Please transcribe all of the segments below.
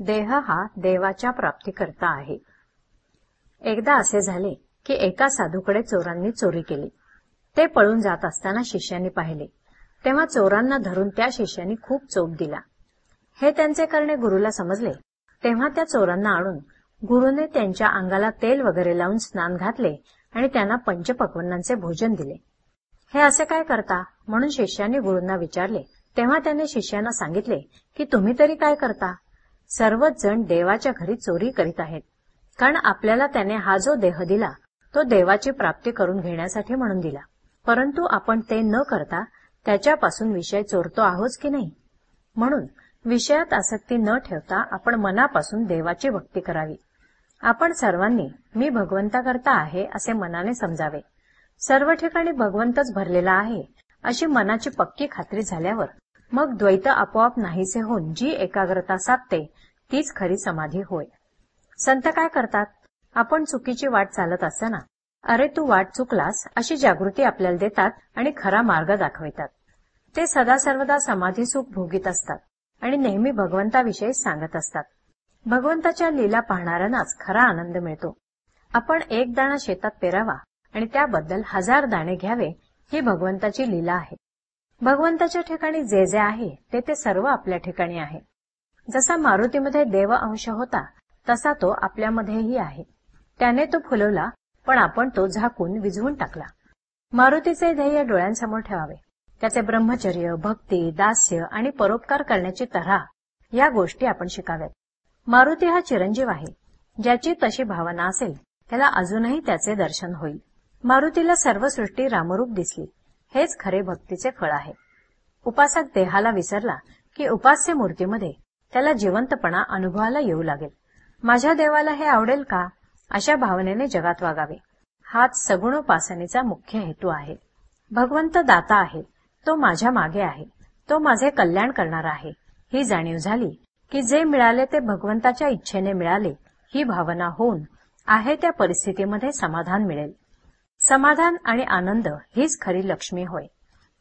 देह हा देवाच्या प्राप्तीकरता आहे. एकदा असे झाले की एका साधूकडे चोरांनी चोरी केली. ते पळून जात असताना शिष्यांनी पाहिले. तेव्हा चोरांना धरून त्या शिष्यांनी खूप चोप दिला. हे त्यांचे करणे गुरुला समजले. तेव्हा त्या चोरांना आणून गुरुने त्यांच्या अंगाला तेल वगैरे लावून स्नान घातले आणि त्यांना पंचपक्वनांचे भोजन दिले. हे असे काय करता? म्हणून शिष्यांनी गुरूंना विचारले. तेव्हा त्यांनी शिष्यांना सांगितले की तुम्ही तरी काय करता? सर्वच जण देवाच्या घरी चोरी करीत आहेत. कारण आपल्याला त्याने हा जो देह दिला तो देवाची प्राप्ती करून घेण्यासाठी म्हणून दिला. परंतु आपण ते न करता त्याच्यापासून विषय चोरतो आहोत की नाही? म्हणून विषयात आसक्ती न ठेवता आपण मनापासून देवाची भक्ती करावी. आपण सर्वांनी मी भगवंताकरता आहे असे मनाने समजावे. सर्व ठिकाणी भगवंतच भरलेला आहे अशी मनाची पक्की खात्री झाल्यावर मग द्वैत आपोआप नाहीसे होऊन जी एकाग्रता साधते तीच खरी समाधी होय. संत काय करतात? आपण चुकीची वाट चालत असताना अरे तू वाट चुकलास अशी जागृती आपल्याला देतात आणि खरा मार्ग दाखवितात. ते सदा सर्वदा समाधी सुख भोगीत असतात आणि नेहमी भगवंताविषयी सांगत असतात. भगवंताच्या लीला पाहणाऱ्यांनाच खरा आनंद मिळतो. आपण एक दाणा शेतात पेरावा आणि त्याबद्दल हजार दाणे घ्यावे ही भगवंताची लीला आहे. भगवंताच्या ठिकाणी जे जे आहे ते ते सर्व आपल्या ठिकाणी आहे. जसा मारुतीमध्ये देव अंश होता तसा तो आपल्यामध्येही आहे. त्याने तो फुलवला पण आपण तो झाकून विझवून टाकला. मारुतीचे ध्येय डोळ्यांसमोर ठेवावे. त्याचे ब्रह्मचर्य भक्ती दास्य आणि परोपकार करण्याची तऱ्हा या गोष्टी आपण शिकाव्यात. मारुती हा चिरंजीव आहे. ज्याची तशी भावना असेल त्याला अजूनही त्याचे दर्शन होईल. मारुतीला सर्व सृष्टी रामरूप दिसली. हेच खरे भक्तीचे फळ आहे. उपासक देहाला विसरला की उपास्य मूर्तीमध्ये त्याला जिवंतपणा अनुभवाला येऊ लागेल. माझ्या देवाला हे आवडेल का? अशा भावनेने जगात वागावे. हाच सगुणोपासनेचा मुख्य हेतू आहे. भगवंत दाता आहे. तो माझ्या मागे आहे. तो माझे कल्याण करणार आहे. ही जाणीव झाली की जे मिळाले ते भगवंताच्या इच्छेने मिळाले ही भावना होऊन आहे त्या परिस्थितीमध्ये समाधान मिळेल. समाधान आणि आनंद हीच खरी लक्ष्मी होय.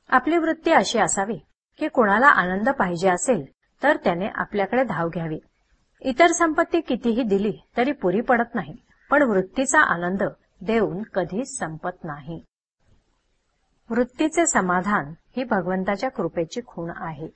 आपली वृत्ती अशी असावी की कुणाला आनंद पाहिजे असेल तर त्याने आपल्याकडे धाव घ्यावी. इतर संपत्ती कितीही दिली तरी पुरी पडत नाही पण वृत्तीचा आनंद देऊन कधीच संपत नाही. वृत्तीचे समाधान ही भगवंताच्या कृपेची खूण आहे.